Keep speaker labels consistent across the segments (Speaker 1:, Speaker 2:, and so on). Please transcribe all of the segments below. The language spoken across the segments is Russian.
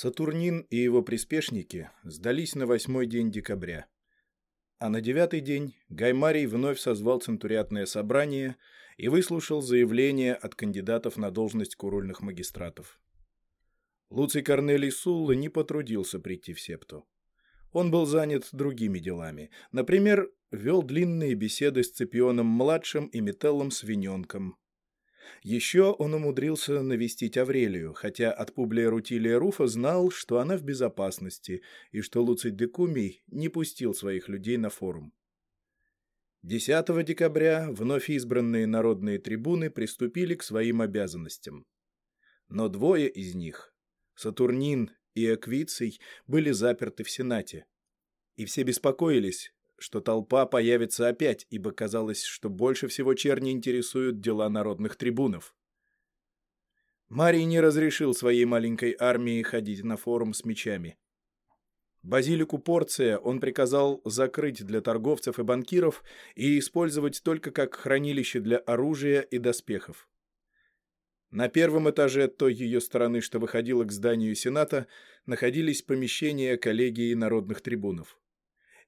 Speaker 1: Сатурнин и его приспешники сдались на восьмой день декабря. А на девятый день Гаймарий вновь созвал центуриатное собрание и выслушал заявление от кандидатов на должность курульных магистратов. Луций Корнелий Сулла не потрудился прийти в септу. Он был занят другими делами. Например, вел длинные беседы с Цепионом-младшим и Метеллом Свиненком. Еще он умудрился навестить Аврелию, хотя от Публия Рутилия Руфа знал, что она в безопасности и что Луций Декумий не пустил своих людей на форум. 10 декабря вновь избранные народные трибуны приступили к своим обязанностям. Но двое из них, Сатурнин и Эквиций, были заперты в Сенате. И все беспокоились, что толпа появится опять, ибо казалось, что больше всего черни интересуют дела народных трибунов. Марий не разрешил своей маленькой армии ходить на форум с мечами. Базилику Порция он приказал закрыть для торговцев и банкиров и использовать только как хранилище для оружия и доспехов. На первом этаже той ее стороны, что выходило к зданию Сената, находились помещения коллегии народных трибунов.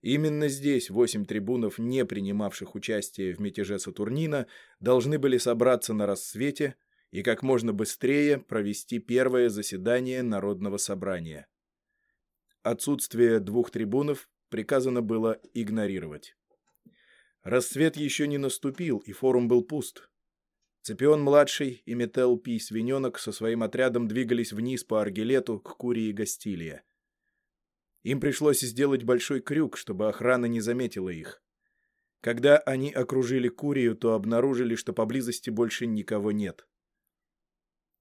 Speaker 1: Именно здесь восемь трибунов, не принимавших участие в мятеже Сатурнина, должны были собраться на рассвете и как можно быстрее провести первое заседание Народного собрания. Отсутствие двух трибунов приказано было игнорировать. Рассвет еще не наступил, и форум был пуст. Цепион-младший и Метел Пи Свиненок со своим отрядом двигались вниз по Аргелету к Курии Гастилия. Им пришлось сделать большой крюк, чтобы охрана не заметила их. Когда они окружили Курию, то обнаружили, что поблизости больше никого нет.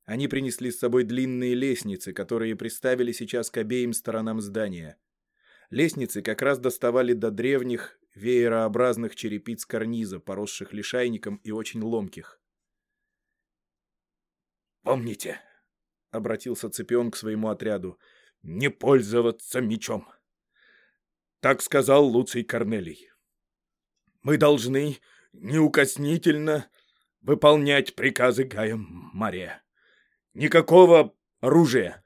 Speaker 1: Они принесли с собой длинные лестницы, которые приставили сейчас к обеим сторонам здания. Лестницы как раз доставали до древних, веерообразных черепиц карниза, поросших лишайником и очень ломких.
Speaker 2: «Помните», — обратился Цепион к своему отряду, — не пользоваться мечом. Так сказал Луций Корнелий. Мы должны неукоснительно выполнять приказы Гая Мария. Никакого оружия.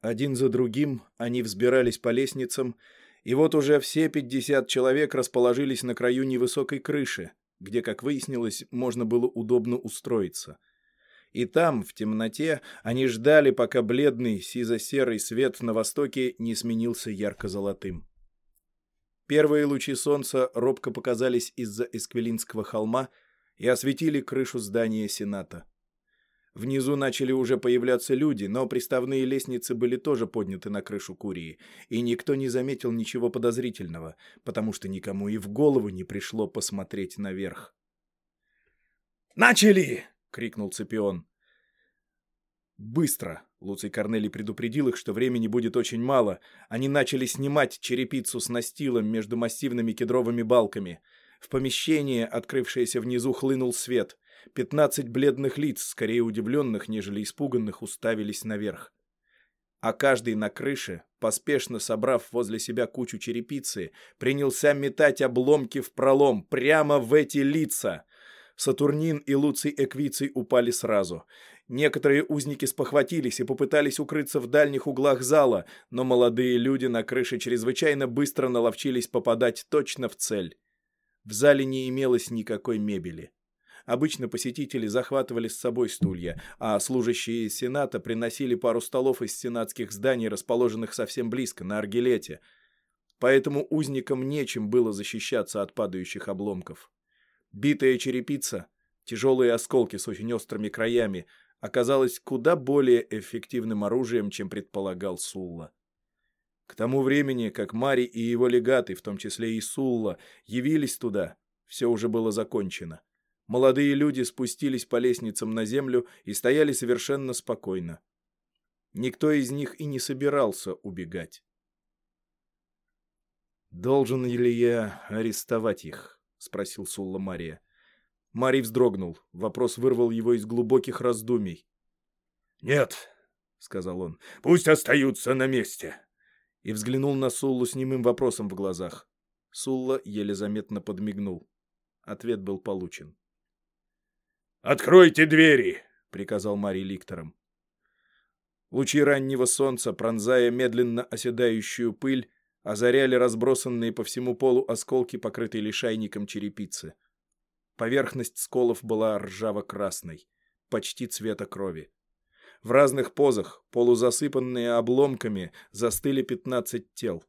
Speaker 1: Один за другим они взбирались по лестницам, и вот уже все пятьдесят человек расположились на краю невысокой крыши, где, как выяснилось, можно было удобно устроиться — и там, в темноте, они ждали, пока бледный сизо-серый свет на востоке не сменился ярко-золотым. Первые лучи солнца робко показались из-за Эсквилинского холма и осветили крышу здания Сената. Внизу начали уже появляться люди, но приставные лестницы были тоже подняты на крышу Курии, и никто не заметил ничего подозрительного, потому что никому и в голову не пришло посмотреть наверх.
Speaker 2: «Начали!» — крикнул Цепион.
Speaker 1: «Быстро!» — Луций Корнелий предупредил их, что времени будет очень мало. Они начали снимать черепицу с настилом между массивными кедровыми балками. В помещение, открывшееся внизу, хлынул свет. Пятнадцать бледных лиц, скорее удивленных, нежели испуганных, уставились наверх. А каждый на крыше, поспешно собрав возле себя кучу черепицы, принялся метать обломки в пролом, прямо в эти лица — Сатурнин и Луций Эквиций упали сразу. Некоторые узники спохватились и попытались укрыться в дальних углах зала, но молодые люди на крыше чрезвычайно быстро наловчились попадать точно в цель. В зале не имелось никакой мебели. Обычно посетители захватывали с собой стулья, а служащие Сената приносили пару столов из сенатских зданий, расположенных совсем близко, на Аргилете. Поэтому узникам нечем было защищаться от падающих обломков. Битая черепица, тяжелые осколки с очень острыми краями, оказалась куда более эффективным оружием, чем предполагал Сулла. К тому времени, как Мари и его легаты, в том числе и Сулла, явились туда, все уже было закончено. Молодые люди спустились по лестницам на землю и стояли совершенно спокойно. Никто из них и не собирался убегать. «Должен ли я арестовать их?» — спросил Сулла Мария. Марий вздрогнул. Вопрос вырвал его из глубоких раздумий.
Speaker 2: «Нет», — сказал он, — «пусть остаются на месте».
Speaker 1: И взглянул на Суллу с немым вопросом в глазах. Сулла еле заметно подмигнул. Ответ был получен.
Speaker 2: «Откройте двери!» — приказал Марий ликтором.
Speaker 1: Лучи раннего солнца, пронзая медленно оседающую пыль, озаряли разбросанные по всему полу осколки, покрытые лишайником черепицы. Поверхность сколов была ржаво-красной, почти цвета крови. В разных позах, полузасыпанные обломками, застыли пятнадцать тел.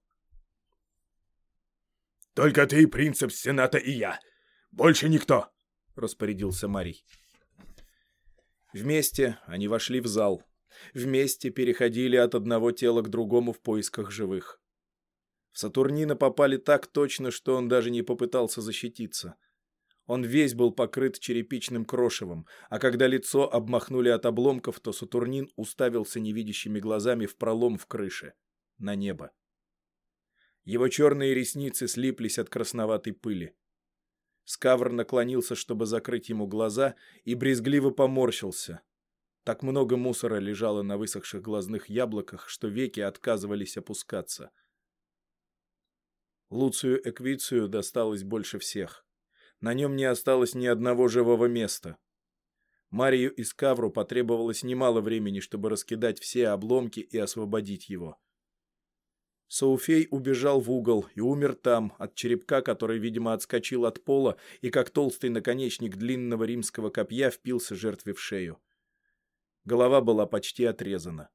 Speaker 2: «Только ты, принцип Сената и я. Больше никто!» — распорядился Марий.
Speaker 1: Вместе они вошли в зал. Вместе переходили от одного тела к другому в поисках живых. В Сатурнина попали так точно, что он даже не попытался защититься. Он весь был покрыт черепичным крошевом, а когда лицо обмахнули от обломков, то Сатурнин уставился невидящими глазами в пролом в крыше, на небо. Его черные ресницы слиплись от красноватой пыли. Скавр наклонился, чтобы закрыть ему глаза, и брезгливо поморщился. Так много мусора лежало на высохших глазных яблоках, что веки отказывались опускаться. Луцию Эквицию досталось больше всех. На нем не осталось ни одного живого места. Марию и Скавру потребовалось немало времени, чтобы раскидать все обломки и освободить его. Сауфей убежал в угол и умер там, от черепка, который, видимо, отскочил от пола и, как толстый наконечник длинного римского копья, впился жертве в шею. Голова была почти отрезана.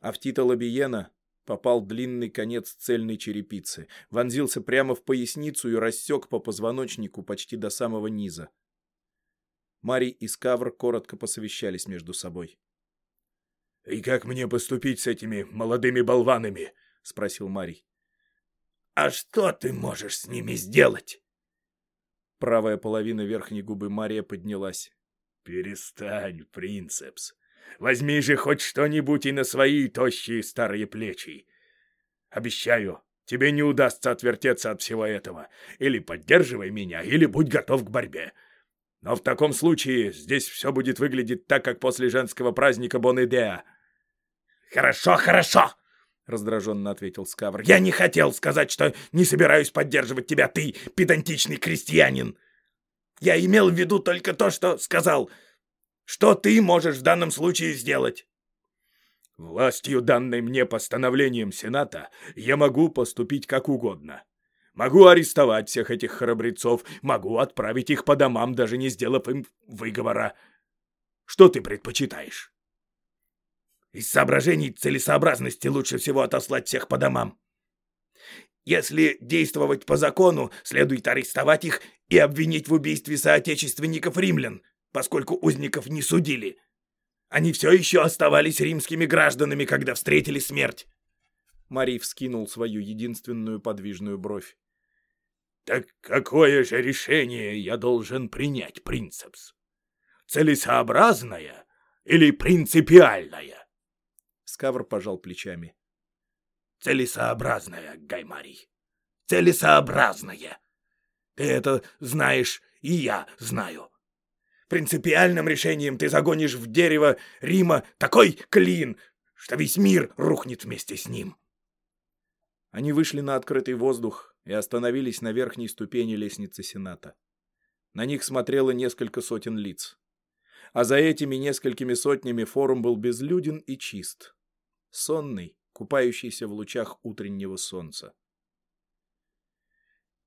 Speaker 1: А в Тита Лабиена попал длинный конец цельной черепицы, вонзился прямо в поясницу и рассек по позвоночнику почти до самого низа. Марий и Скавр коротко посовещались между собой.
Speaker 2: «И как мне поступить с этими молодыми болванами?» — спросил Марий. «А что ты можешь с ними сделать?»
Speaker 1: Правая половина верхней губы Мария поднялась.
Speaker 2: «Перестань, принцепс. Возьми же хоть что-нибудь и на свои тощие старые плечи. Обещаю, тебе не удастся отвертеться от всего этого. Или поддерживай меня, или будь готов к борьбе. Но в таком случае здесь все будет выглядеть так, как после женского праздника Бонэдеа». «Хорошо, хорошо!» — раздраженно ответил Скавр. «Я не хотел сказать, что не собираюсь поддерживать тебя, ты, педантичный крестьянин. Я имел в виду только то, что сказал. Что ты можешь в данном случае сделать? Властью, данной мне постановлением Сената, я могу поступить как угодно. Могу арестовать всех этих храбрецов, могу отправить их по домам, даже не сделав им выговора. Что ты предпочитаешь? Из соображений целесообразности лучше всего отослать всех по домам. Если действовать по закону, следует арестовать их и обвинить в убийстве соотечественников римлян, поскольку узников не судили. Они все еще оставались римскими гражданами, когда встретили смерть.
Speaker 1: Марий вскинул свою единственную подвижную бровь.
Speaker 2: «Так какое же решение я должен принять, принцепс? Целесообразное или принципиальное?»
Speaker 1: Скавр пожал плечами
Speaker 2: целесообразное, Гаймарий. Целесообразное. Ты это знаешь, и я знаю. Принципиальным решением ты загонишь в дерево Рима такой клин, что весь мир рухнет вместе с ним.
Speaker 1: Они вышли на открытый воздух и остановились на верхней ступени лестницы Сената. На них смотрело несколько сотен лиц. А за этими несколькими сотнями форум был безлюден и чист. Сонный, купающийся в лучах утреннего солнца.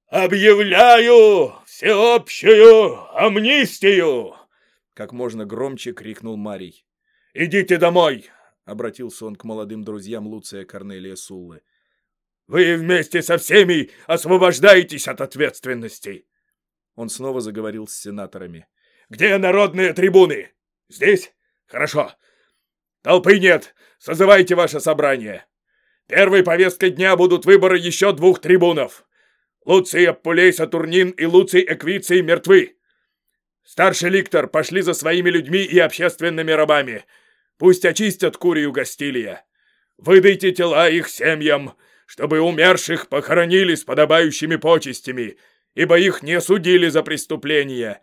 Speaker 2: «Объявляю всеобщую амнистию!»
Speaker 1: Как можно громче крикнул Марий.
Speaker 2: «Идите домой!»
Speaker 1: — обратился он к молодым друзьям Луция Корнелия Суллы.
Speaker 2: «Вы вместе со всеми освобождаетесь от ответственности!»
Speaker 1: Он снова заговорил с сенаторами.
Speaker 2: «Где народные трибуны? Здесь? Хорошо. Толпы нет. Созывайте ваше собрание. Первой повесткой дня будут выборы еще двух трибунов. Луций Аппулей Сатурнин и Луций Эквиций мертвы. Старший ликтор пошли за своими людьми и общественными рабами. Пусть очистят Курию Гастилия. Выдайте тела их семьям, чтобы умерших похоронили с подобающими почестями, ибо их не судили за преступления,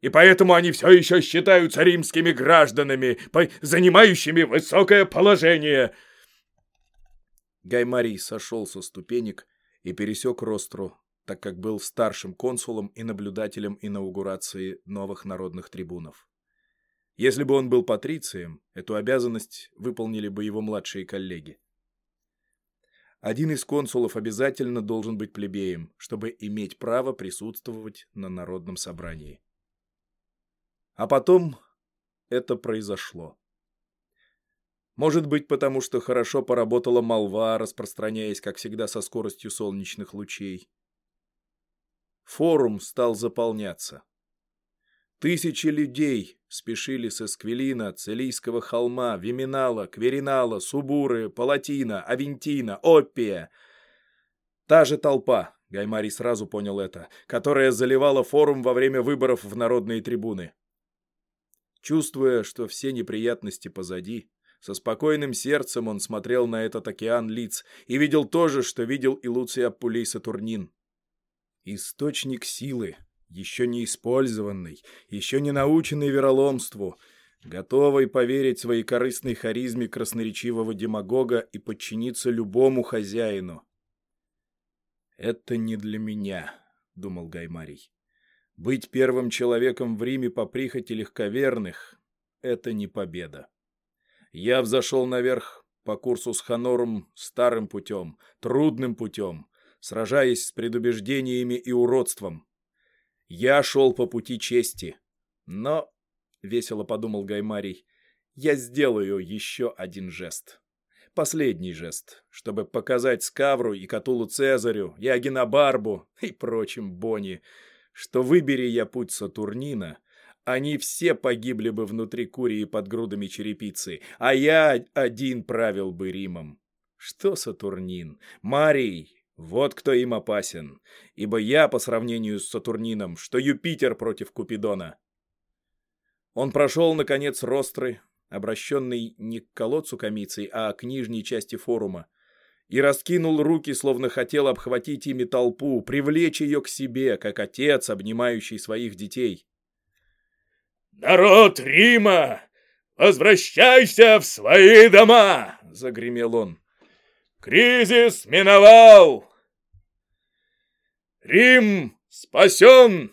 Speaker 2: и поэтому они все еще считаются римскими гражданами, занимающими высокое положение».
Speaker 1: Гаймарий сошел со ступенек и пересек Ростру, так как был старшим консулом и наблюдателем инаугурации новых народных трибунов. Если бы он был патрицием, эту обязанность выполнили бы его младшие коллеги. Один из консулов обязательно должен быть плебеем, чтобы иметь право присутствовать на народном собрании. А потом это произошло. Может быть, потому что хорошо поработала молва, распространяясь, как всегда, со скоростью солнечных лучей. Форум стал заполняться. Тысячи людей спешили с Эсквилина, Целийского холма, Виминала, Кверинала, Субуры, Палатина, Авентина, Оппия. Та же толпа, Гаймарий сразу понял это, которая заливала форум во время выборов в народные трибуны. Чувствуя, что все неприятности позади, со спокойным сердцем он смотрел на этот океан лиц и видел то же, что видел и Луций Аппулей Сатурнин. Источник силы, еще не использованный, еще не наученный вероломству, готовый поверить своей корыстной харизме красноречивого демагога и подчиниться любому хозяину. «Это не для меня», — думал Гаймарий. «Быть первым человеком в Риме по прихоти легковерных — это не победа». Я взошел наверх по курсу с Ханором старым путем, трудным путем, сражаясь с предубеждениями и уродством. Я шел по пути чести. Но, — весело подумал Гаймарий, — я сделаю еще один жест. Последний жест, чтобы показать Скавру и Катулу Цезарю, и Агинабарбу и прочим Бони, что выбери я путь Сатурнина, они все погибли бы внутри Курии под грудами черепицы, а я один правил бы Римом. Что Сатурнин? Марий! Вот кто им опасен. Ибо я, по сравнению с Сатурнином, что Юпитер против Купидона. Он прошел, наконец, ростры, обращенный не к колодцу комицей, а к нижней части форума, и раскинул руки, словно хотел обхватить ими толпу, привлечь ее к себе, как отец, обнимающий своих детей.
Speaker 2: «Народ Рима, возвращайся в свои дома!» — загремел он. «Кризис миновал! Рим спасен!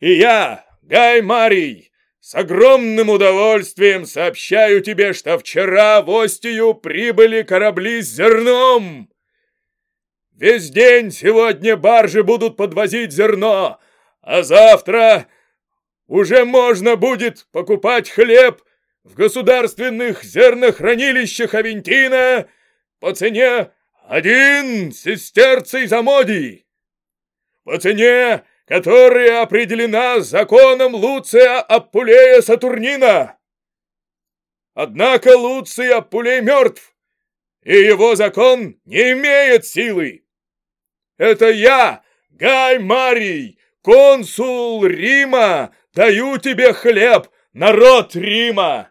Speaker 2: И я, Гай Марий, с огромным удовольствием сообщаю тебе, что вчера в Остию прибыли корабли с зерном!» Весь день сегодня баржи будут подвозить зерно, а завтра уже можно будет покупать хлеб в государственных зернохранилищах Авентина по цене один сестерций за модий, по цене, которая определена законом Луция Аппулея Сатурнина. Однако Луций Аппулей мертв, и его закон не имеет силы. Это я, Гай Марий, консул Рима, Даю тебе хлеб, народ Рима!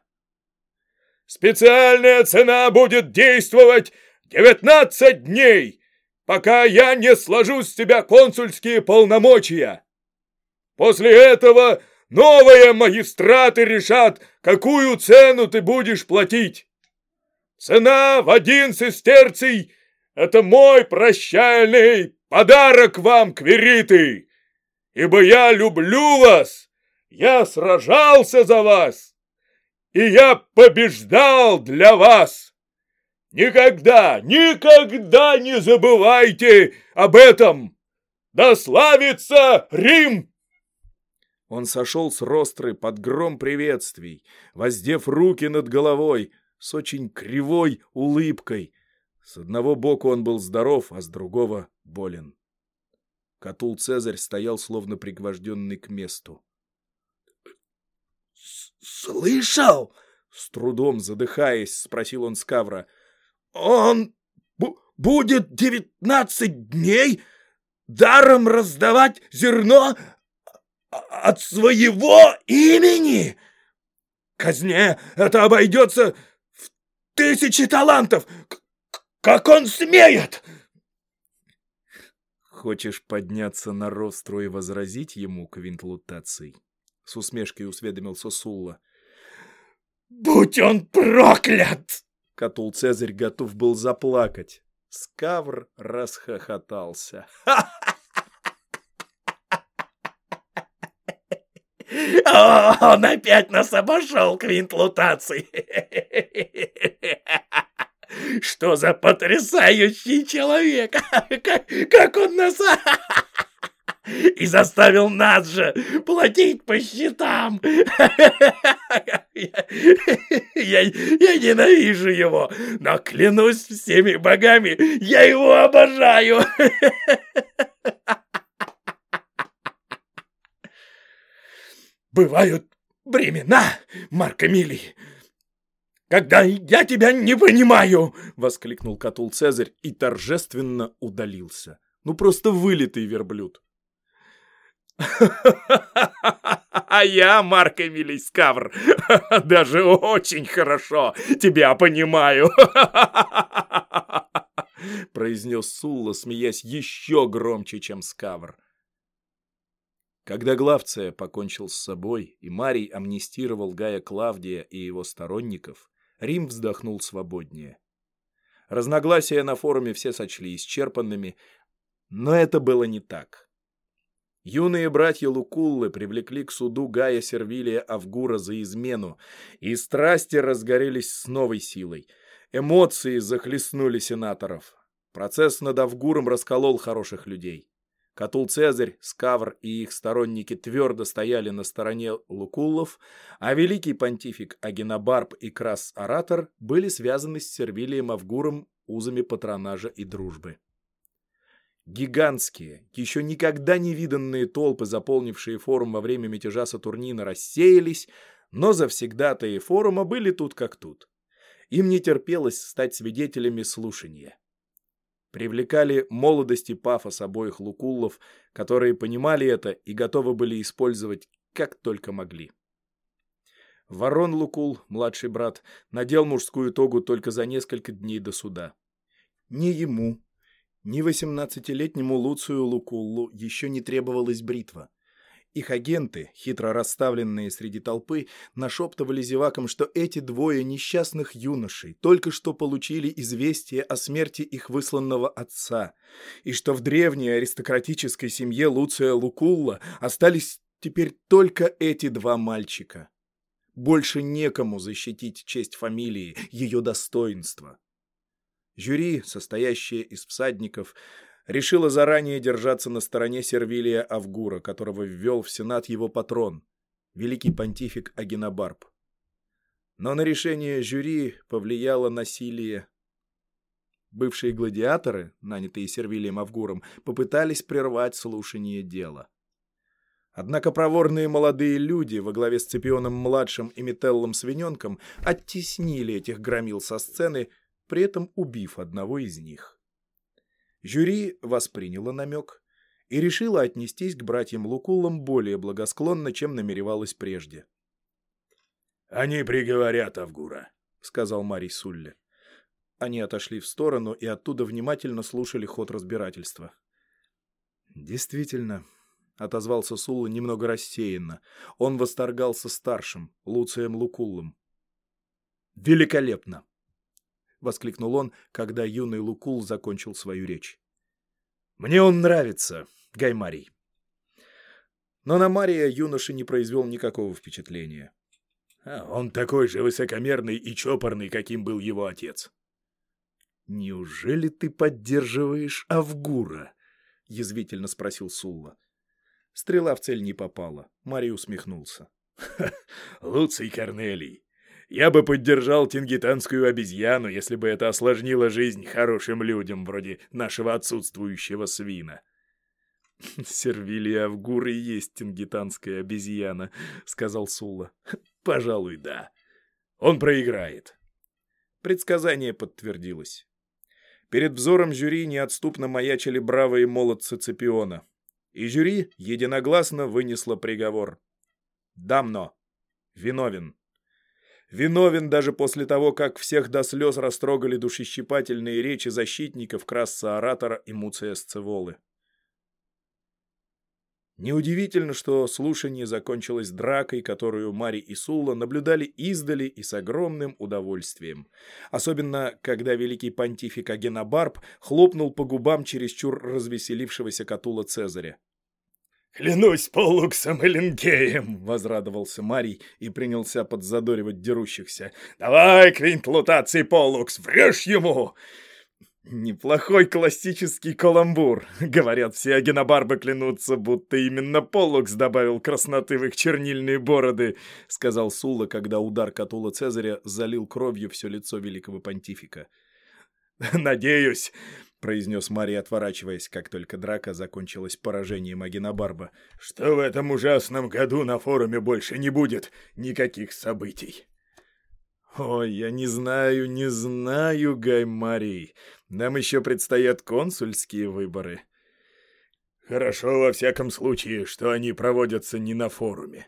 Speaker 2: Специальная цена будет действовать девятнадцать дней, пока я не сложу с тебя консульские полномочия. После этого новые магистраты решат, какую цену ты будешь платить. Цена в один сестерций — это мой прощальный подарок вам, квириты, ибо я люблю вас я сражался за вас, и я побеждал для вас. Никогда, никогда не забывайте об этом! Да славится Рим!»
Speaker 1: Он сошел с ростры под гром приветствий, воздев руки над головой, с очень кривой улыбкой. С одного боку он был здоров, а с другого — болен. Катул Цезарь стоял словно пригвожденный к месту.
Speaker 3: «Слышал?»
Speaker 1: — с трудом задыхаясь, спросил он Скавра.
Speaker 3: «Он будет девятнадцать дней даром раздавать зерно от своего имени? Казне это обойдется в тысячи талантов! Как он смеет!»
Speaker 1: «Хочешь подняться на ростру и возразить ему, Квинт Лутаций?» — с усмешкой усведомился Сулла.
Speaker 3: «Будь он проклят!»
Speaker 1: Катул Цезарь готов был заплакать. Скавр расхохотался.
Speaker 3: О, он опять нас обошел, Квинт Лутаций! Что за потрясающий человек! Как, как он нас... И заставил нас же платить по счетам! Я, я, ненавижу его, но клянусь всеми богами, я его обожаю! Бывают времена, Марк Эмилий, когда я тебя не понимаю!» — воскликнул Катул Цезарь и торжественно удалился. Ну, просто вылитый верблюд. «А я, Марк Эмилий Скавр, даже очень хорошо тебя понимаю!» произнес Сулла, смеясь еще громче, чем Скавр.
Speaker 1: Когда Главция покончил с собой и Марий амнистировал Гая Клавдия и его сторонников, Рим вздохнул свободнее. Разногласия на форуме все сочли исчерпанными, но это было не так. Юные братья Лукуллы привлекли к суду Гая Сервилия Авгура за измену, и страсти разгорелись с новой силой. Эмоции захлестнули сенаторов. Процесс над Авгуром расколол хороших людей. Катул Цезарь, Скавр и их сторонники твердо стояли на стороне Лукуллов, а великий понтифик Агенобарб и Крас-Оратор были связаны с Сервилием Авгуром узами патронажа и дружбы. Гигантские, еще никогда не виданные толпы, заполнившие форум во время мятежа Сатурнина, рассеялись, но завсегдатые форума были тут как тут. Им не терпелось стать свидетелями слушания привлекали молодость и пафос обоих лукуллов, которые понимали это и готовы были использовать как только могли. Ворон Лукул, младший брат, надел мужскую тогу только за несколько дней до суда. Ни ему, ни восемнадцатилетнему Луцию Лукуллу еще не требовалась бритва. Их агенты, хитро расставленные среди толпы, нашептывали зевакам, что эти двое несчастных юношей только что получили известие о смерти их высланного отца, и что в древней аристократической семье Луция Лукулла остались теперь только эти два мальчика. Больше некому защитить честь фамилии, ее достоинство. Жюри, состоящее из всадников, решила заранее держаться на стороне Сервилия Авгура, которого ввел в Сенат его патрон, великий понтифик Агенобарб. Но на решение жюри повлияло насилие. Бывшие гладиаторы, нанятые Сервилием Авгуром, попытались прервать слушание дела. Однако проворные молодые люди во главе с Цепионом-младшим и Метеллом Свиненком оттеснили этих громил со сцены, при этом убив одного из них. Жюри восприняло намек и решило отнестись к братьям Лукулам более благосклонно, чем намеревалось прежде.
Speaker 2: «Они приговорят Авгура», — сказал Марий Сулле.
Speaker 1: Они отошли в сторону и оттуда внимательно слушали ход разбирательства. «Действительно», — отозвался Сулла немного рассеянно. Он восторгался старшим, Луцием Лукуллом. «Великолепно! — воскликнул он, когда юный Лукул закончил свою речь. «Мне он нравится, Гаймарий». Но на Мария юноша не произвел никакого впечатления.
Speaker 2: А «Он такой же высокомерный и чопорный, каким был его отец».
Speaker 1: «Неужели ты поддерживаешь Авгура?» — язвительно спросил Сулла. Стрела в цель не попала. Марий усмехнулся.
Speaker 2: «Луций Корнелий, я бы поддержал тингитанскую обезьяну, если бы это осложнило жизнь хорошим людям, вроде нашего отсутствующего свина.
Speaker 1: «Сервилия Авгур и есть тингитанская обезьяна», — сказал Сула.
Speaker 2: «Пожалуй, да. Он проиграет».
Speaker 1: Предсказание подтвердилось. Перед взором жюри неотступно маячили бравые молодцы Цепиона. И жюри единогласно вынесло приговор. Дамно. Виновен. Виновен даже после того, как всех до слез растрогали душещипательные речи защитников Красса-Оратора и Муция Сцеволы. Неудивительно, что слушание закончилось дракой, которую Мари и Сулла наблюдали издали и с огромным удовольствием. Особенно, когда великий понтифик Агенобарб хлопнул по губам чересчур развеселившегося Катула Цезаря.
Speaker 2: «Клянусь Полуксом и Линкеем!» — возрадовался Марий и принялся подзадоривать дерущихся. «Давай, Квинт Лутаций Полукс, врежь ему!» Неплохой классический каламбур. Говорят, все агенобарбы клянутся, будто именно Полукс добавил красноты в их чернильные бороды, сказал Сула, когда удар Катула Цезаря залил кровью все лицо великого понтифика. «Надеюсь», — произнес Марий, отворачиваясь, как только драка закончилась поражением Агенобарба, «что в этом ужасном году на форуме больше не будет никаких событий». «Ой, я не знаю, не знаю, Гай Марий. Нам еще предстоят консульские выборы». «Хорошо, во всяком случае, что они проводятся не на форуме».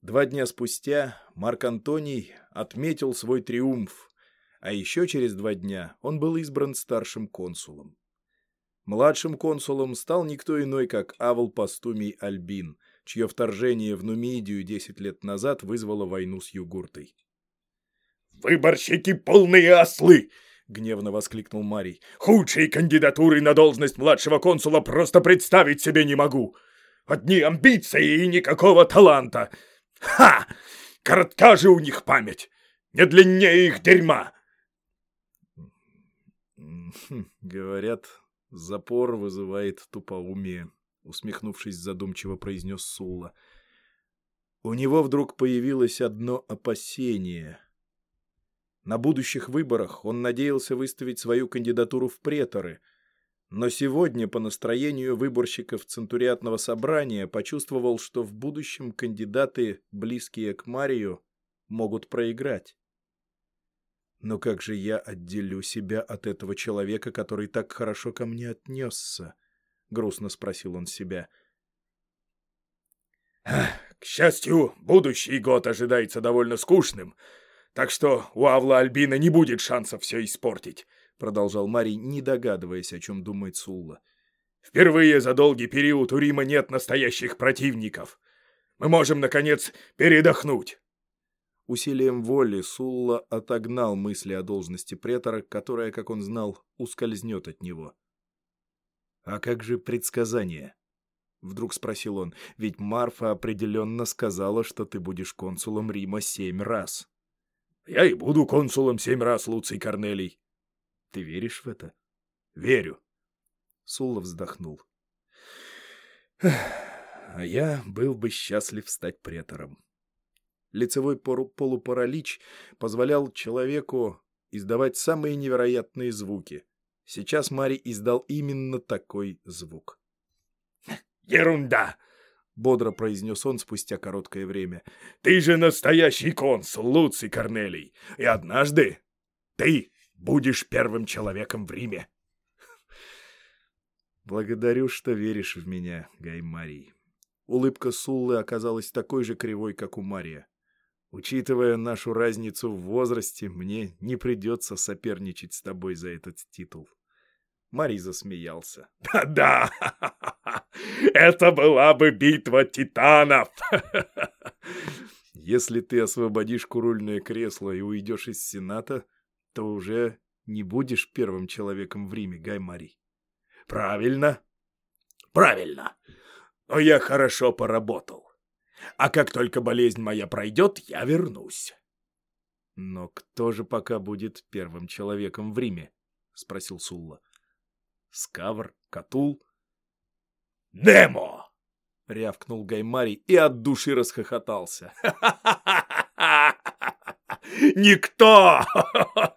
Speaker 1: Два дня спустя Марк Антоний отметил свой триумф, а еще через два дня он был избран старшим консулом. Младшим консулом стал никто иной, как Авл Пастумий Альбин – чье вторжение в Нумидию 10 лет назад вызвало войну с Югуртой.
Speaker 2: «Выборщики полные ослы!» — гневно воскликнул Марий. «Худшей кандидатуры на должность младшего консула просто представить себе не могу! Одни амбиции и никакого таланта! Ха! Коротка же у них память! Не длиннее их дерьма!»
Speaker 1: Говорят, запор вызывает тупоумие, усмехнувшись задумчиво произнес Сула. У него вдруг появилось одно опасение. На будущих выборах он надеялся выставить свою кандидатуру в преторы, но сегодня по настроению выборщиков Центуриатного собрания почувствовал, что в будущем кандидаты, близкие к Марию, могут проиграть. Но как же я отделю себя от этого человека, который так хорошо ко мне отнесся? грустно спросил он себя.
Speaker 2: К счастью, будущий год ожидается довольно скучным, так что у Авла Альбина не будет шансов все испортить, продолжал Марий, не догадываясь, о чем думает Сулла. Впервые за долгий период у Рима нет настоящих противников. Мы можем, наконец, передохнуть.
Speaker 1: Усилием воли Сулла отогнал мысли о должности претора, которая, как он знал, ускользнет от него. «А как же предсказание?» Вдруг спросил он, ведь Марфа определенно сказала, что ты будешь консулом Рима семь раз.
Speaker 2: Я и буду консулом семь раз, Луций Корнелий.
Speaker 1: Ты веришь в это?
Speaker 2: Верю.
Speaker 1: Сулла вздохнул. А я был бы счастлив стать претором. Лицевой полупаралич позволял человеку издавать самые невероятные звуки — Сейчас Мари издал именно такой звук.
Speaker 2: «Ерунда!» — бодро произнес он спустя короткое время. «Ты же настоящий консул, Луций Корнелий, и однажды ты будешь первым человеком в Риме».
Speaker 1: «Благодарю, что веришь в меня, Гай Марий». Улыбка Суллы оказалась такой же кривой, как у Мария. Учитывая нашу разницу в возрасте, мне не придется соперничать с тобой за этот титул. Мари засмеялся.
Speaker 2: «Да-да! Это была бы битва титанов!»
Speaker 1: «Если ты освободишь курульное кресло и уйдешь из Сената, то уже не будешь первым человеком в Риме, Гай Мари».
Speaker 2: «Правильно, правильно. Но я хорошо поработал. А как только болезнь моя пройдет, я вернусь.
Speaker 1: — Но кто же пока будет первым человеком в Риме? — спросил Сулла. — Скавр? Катул?
Speaker 2: — Немо!
Speaker 1: — рявкнул Гаймари и от души расхохотался.
Speaker 2: Никто!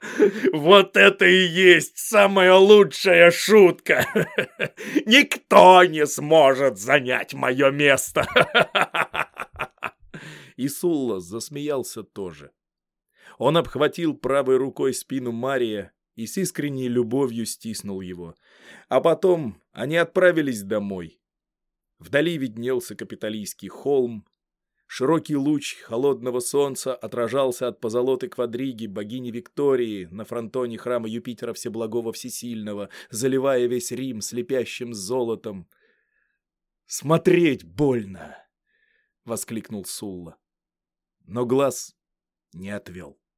Speaker 2: Вот это и есть самая лучшая шутка! Никто не сможет занять мое место!
Speaker 1: И Сулла засмеялся тоже. Он обхватил правой рукой спину Мария и с искренней любовью стиснул его. А потом они отправились домой. Вдали виднелся капиталийский холм. Широкий луч холодного солнца отражался от позолоты квадриги богини Виктории на фронтоне храма Юпитера Всеблагого Всесильного, заливая весь Рим слепящим золотом. «Смотреть больно!» — воскликнул Сулла но глаз не отвел.